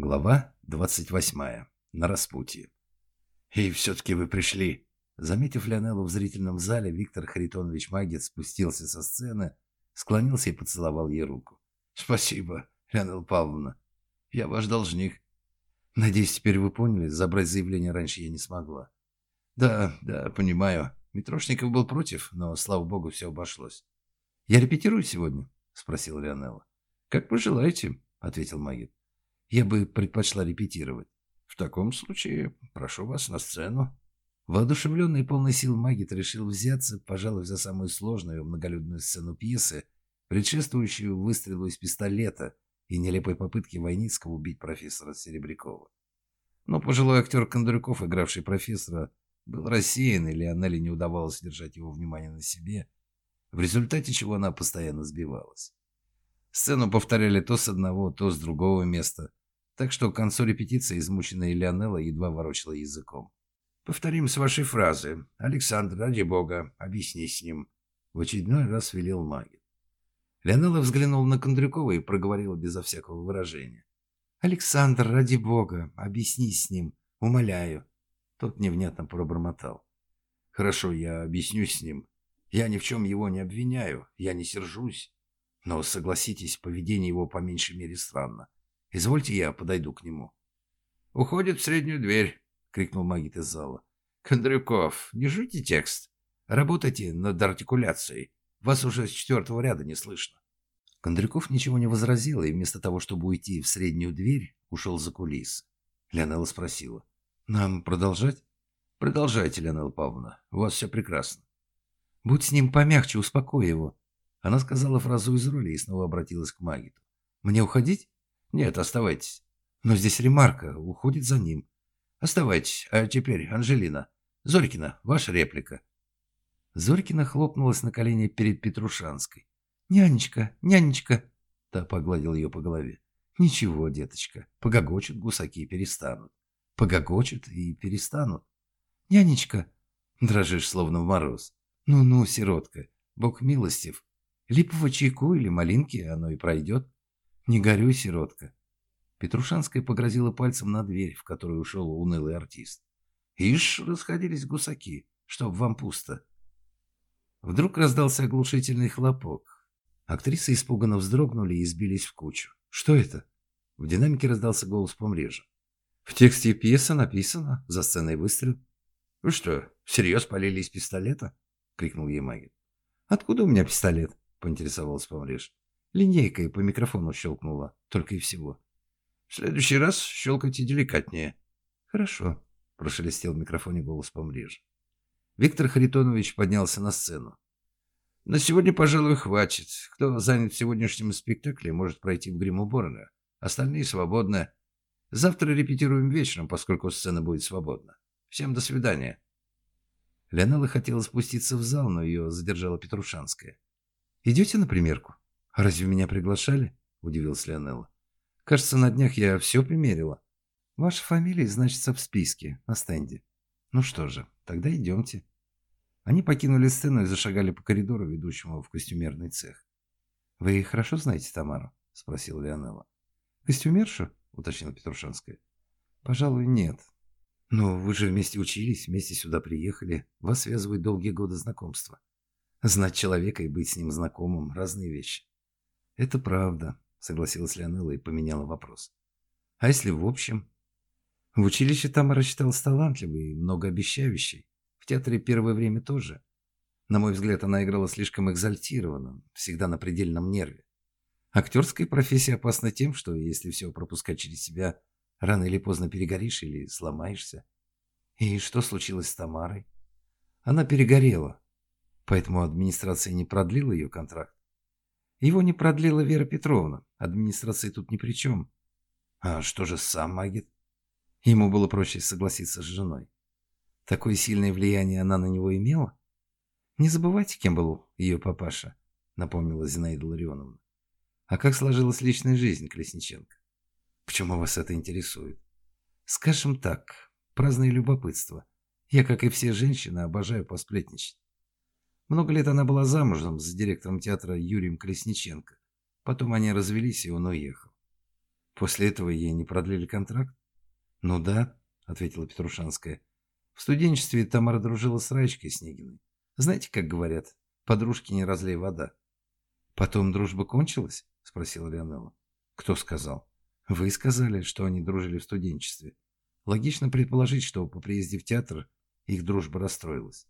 Глава 28. На распутье. «И все-таки вы пришли!» Заметив Леонеллу в зрительном зале, Виктор Харитонович Магет спустился со сцены, склонился и поцеловал ей руку. «Спасибо, Леонелла Павловна. Я ваш должник. Надеюсь, теперь вы поняли, забрать заявление раньше я не смогла». «Да, да, понимаю. Митрошников был против, но, слава богу, все обошлось». «Я репетирую сегодня?» — спросил Леонелла. «Как пожелаете», — ответил Магет. Я бы предпочла репетировать. В таком случае прошу вас на сцену. Воодушевленный и полный сил Магит решил взяться, пожалуй, за самую сложную многолюдную сцену пьесы, предшествующую выстрелу из пистолета и нелепой попытке Войницкого убить профессора Серебрякова. Но пожилой актер Кондрюков, игравший профессора, был рассеян, и Леонеле не удавалось держать его внимание на себе, в результате чего она постоянно сбивалась. Сцену повторяли то с одного, то с другого места, так что к концу репетиции измученная Леонелла едва ворочала языком. «Повторим с вашей фразы. Александр, ради бога, объясни с ним». В очередной раз велел Магин. Леонелла взглянула на Кондрюкова и проговорила безо всякого выражения. «Александр, ради бога, объясни с ним. Умоляю». Тот невнятно пробормотал. «Хорошо, я объяснюсь с ним. Я ни в чем его не обвиняю, я не сержусь. Но, согласитесь, поведение его по меньшей мере странно. Извольте, я подойду к нему. «Уходит в среднюю дверь», — крикнул магит из зала. «Кондрюков, не жуйте текст. Работайте над артикуляцией. Вас уже с четвертого ряда не слышно». Кондрюков ничего не возразил, и вместо того, чтобы уйти в среднюю дверь, ушел за кулисы. Леонела спросила. «Нам продолжать?» «Продолжайте, Леонела Павловна. У вас все прекрасно». «Будь с ним помягче, успокой его». Она сказала фразу из роли и снова обратилась к Магиту. «Мне уходить?» «Нет, оставайтесь. Но здесь ремарка, уходит за ним. Оставайтесь. А теперь, Анжелина. Зорькина, ваша реплика». Зорькина хлопнулась на колени перед Петрушанской. «Нянечка, нянечка!» Та погладил ее по голове. «Ничего, деточка, погогочут гусаки и перестанут. Погогочут и перестанут. Нянечка!» Дрожишь, словно в мороз. «Ну-ну, сиротка, Бог милостив. Липового чайку или малинки, оно и пройдет. «Не горюй, сиротка!» Петрушанская погрозила пальцем на дверь, в которую ушел унылый артист. «Ишь, расходились гусаки, чтоб вам пусто!» Вдруг раздался оглушительный хлопок. Актрисы испуганно вздрогнули и сбились в кучу. «Что это?» В динамике раздался голос помрежа. «В тексте пьесы написано, за сценой выстрел». «Вы что, всерьез полили из пистолета?» — крикнул ей Магин. «Откуда у меня пистолет?» — поинтересовался помреж. Линейкой по микрофону щелкнула, только и всего. В следующий раз щелкайте деликатнее. Хорошо, прошелестел в микрофоне голос помреже. Виктор Харитонович поднялся на сцену. На сегодня, пожалуй, хватит. Кто занят сегодняшним спектаклем, может пройти в грим-уборную. Остальные свободны. Завтра репетируем вечером, поскольку сцена будет свободна. Всем до свидания. Леонела хотела спуститься в зал, но ее задержала Петрушанская. «Идете на примерку?» «Разве меня приглашали?» – удивилась Леонелла. «Кажется, на днях я все примерила. Ваша фамилия значится в списке, на стенде. Ну что же, тогда идемте». Они покинули сцену и зашагали по коридору, ведущему в костюмерный цех. «Вы хорошо знаете Тамару?» – спросила Леонелла. «Костюмершу?» – уточнила Петрушанская. «Пожалуй, нет. Но вы же вместе учились, вместе сюда приехали. Вас связывают долгие годы знакомства. Знать человека и быть с ним знакомым – разные вещи. «Это правда», — согласилась Леонелла и поменяла вопрос. «А если в общем?» В училище Тамара считалась талантливой и многообещающей. В театре первое время тоже. На мой взгляд, она играла слишком экзальтированно, всегда на предельном нерве. Актерская профессия опасна тем, что если все пропускать через себя, рано или поздно перегоришь или сломаешься. И что случилось с Тамарой? Она перегорела, поэтому администрация не продлила ее контракт. Его не продлила Вера Петровна. Администрация тут ни при чем. А что же сам Магит? Ему было проще согласиться с женой. Такое сильное влияние она на него имела? Не забывайте, кем был ее папаша, напомнила Зинаида Ларионовна. А как сложилась личная жизнь Колесниченко? Почему вас это интересует? Скажем так, праздное любопытство. Я, как и все женщины, обожаю посплетничать. Много лет она была замужем с директором театра Юрием Колесниченко. Потом они развелись, и он уехал. После этого ей не продлили контракт? Ну да, ответила Петрушанская. В студенчестве Тамара дружила с Раечкой Снегиной. Знаете, как говорят, подружки не разлей вода. Потом дружба кончилась? Спросила Леонела. Кто сказал? Вы сказали, что они дружили в студенчестве. Логично предположить, что по приезде в театр их дружба расстроилась.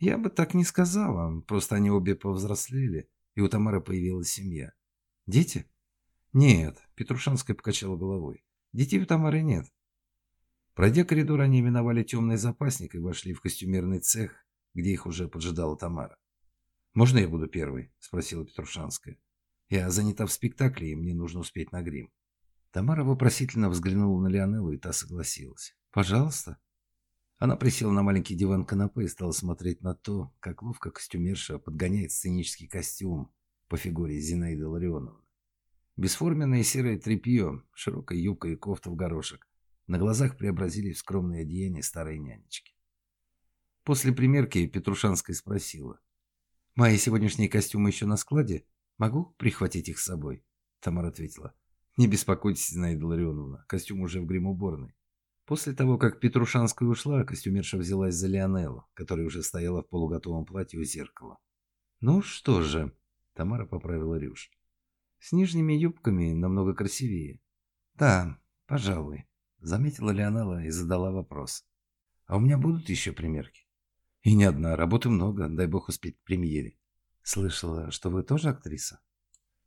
Я бы так не сказала, просто они обе повзрослели, и у Тамары появилась семья. Дети? Нет, Петрушанская покачала головой. Детей у Тамары нет. Пройдя коридор, они миновали темный запасник и вошли в костюмерный цех, где их уже поджидала Тамара. «Можно я буду первой?» – спросила Петрушанская. «Я занята в спектакле, и мне нужно успеть на грим». Тамара вопросительно взглянула на Леонеллу, и та согласилась. «Пожалуйста». Она присела на маленький диван канапе и стала смотреть на то, как ловко костюмерша подгоняет сценический костюм по фигуре Зинаиды Ларионовны. Бесформенное серое тряпье, широкая юбка и кофта в горошек на глазах преобразились в скромное одеяние старой нянечки. После примерки Петрушанская спросила. «Мои сегодняшние костюмы еще на складе? Могу прихватить их с собой?» Тамара ответила. «Не беспокойтесь, Зинаида Ларионовна, костюм уже в гримуборной». После того, как Петрушанская ушла, костюмерша взялась за Лионеллу, которая уже стояла в полуготовом платье у зеркала. «Ну что же», — Тамара поправила рюш. «С нижними юбками намного красивее». «Да, пожалуй», — заметила Лионелла и задала вопрос. «А у меня будут еще примерки?» «И не одна, работы много, дай бог успеть к премьере». «Слышала, что вы тоже актриса?»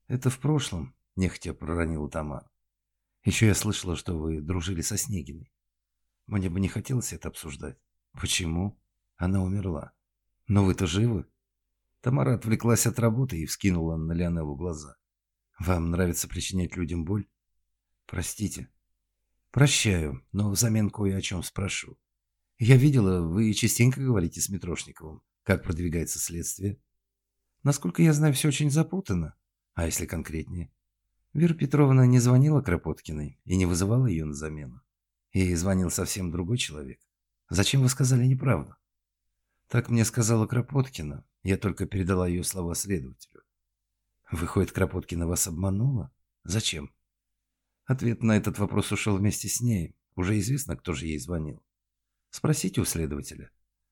«Это в прошлом», — нехотя проронила Тамара. «Еще я слышала, что вы дружили со Снегиной. Мне бы не хотелось это обсуждать. Почему? Она умерла. Но вы-то живы?» Тамара отвлеклась от работы и вскинула на Леонеллу глаза. «Вам нравится причинять людям боль?» «Простите». «Прощаю, но взамен кое о чем спрошу. Я видела, вы частенько говорите с Митрошниковым. Как продвигается следствие?» «Насколько я знаю, все очень запутано. А если конкретнее?» Вера Петровна не звонила Кропоткиной и не вызывала ее на замену. Ей звонил совсем другой человек. Зачем вы сказали неправду? Так мне сказала Кропоткина. Я только передала ее слова следователю. Выходит, Кропоткина вас обманула? Зачем? Ответ на этот вопрос ушел вместе с ней. Уже известно, кто же ей звонил. Спросите у следователя.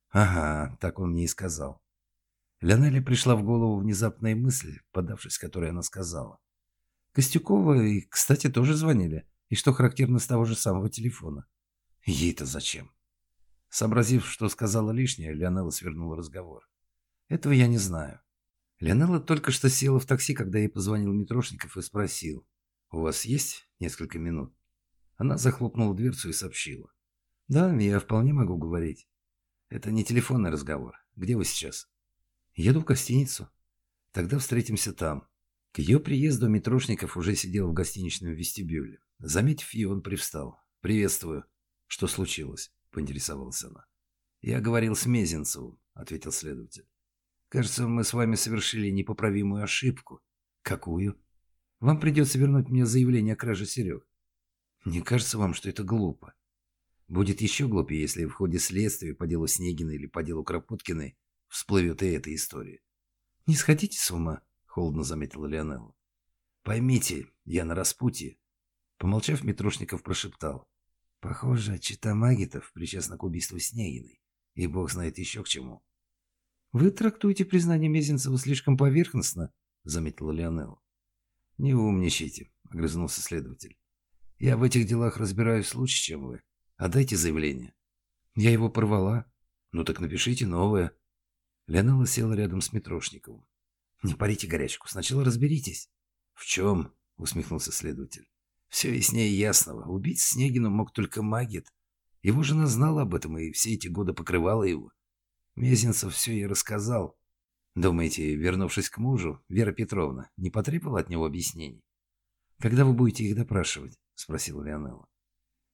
Ага, так он мне и сказал. Леонеле пришла в голову внезапная мысль, подавшись которой она сказала. Костюкова и, кстати, тоже звонили. И что характерно с того же самого телефона. Ей-то зачем? Сообразив, что сказала лишнее, Леонела свернула разговор. Этого я не знаю. Леонела только что села в такси, когда ей позвонил Митрошников и спросил. «У вас есть несколько минут?» Она захлопнула дверцу и сообщила. «Да, я вполне могу говорить. Это не телефонный разговор. Где вы сейчас?» «Еду в гостиницу. Тогда встретимся там». К ее приезду Митрошников уже сидел в гостиничном вестибюле. Заметив ее, он привстал. «Приветствую. Что случилось?» – поинтересовалась она. «Я говорил с Мезенцевым», – ответил следователь. «Кажется, мы с вами совершили непоправимую ошибку». «Какую?» «Вам придется вернуть мне заявление о краже Серег». «Не кажется вам, что это глупо?» «Будет еще глупее, если в ходе следствия по делу Снегина или по делу Кропоткиной всплывет и эта история». «Не сходите с ума», — холодно заметила Леонелла. «Поймите, я на распутье. Помолчав, Митрошников прошептал. «Похоже, чита Магитов причастна к убийству Снегиной, и бог знает еще к чему». «Вы трактуете признание Мезенцева слишком поверхностно», — заметила Леонелла. «Не умничайте», — огрызнулся следователь. «Я в этих делах разбираюсь лучше, чем вы. Отдайте заявление». «Я его порвала». «Ну так напишите новое». Леонелла села рядом с Митрошниковым. «Не парите горячку, сначала разберитесь». «В чем?» — усмехнулся следователь. Все яснее ясного. Убить Снегину мог только Магит. Его жена знала об этом и все эти годы покрывала его. Мезенцев все ей рассказал. Думаете, вернувшись к мужу, Вера Петровна не потребовала от него объяснений? «Когда вы будете их допрашивать?» – спросила Леонелла.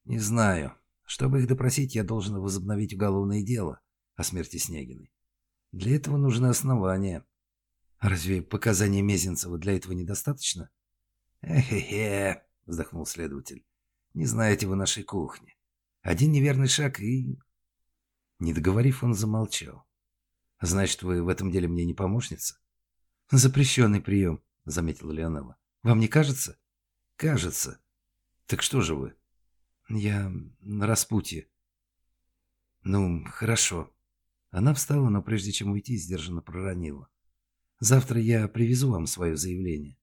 «Не знаю. Чтобы их допросить, я должен возобновить уголовное дело о смерти Снегиной. Для этого нужны основания. Разве показания Мезенцева для этого недостаточно?» «Эхе-хе», вздохнул следователь. «Не знаете вы нашей кухни. Один неверный шаг и...» Не договорив, он замолчал. «Значит, вы в этом деле мне не помощница?» «Запрещенный прием», — заметила Леонела. «Вам не кажется?» «Кажется. Так что же вы? Я на распутье. Ну, хорошо. Она встала, но прежде чем уйти, сдержанно проронила. Завтра я привезу вам свое заявление.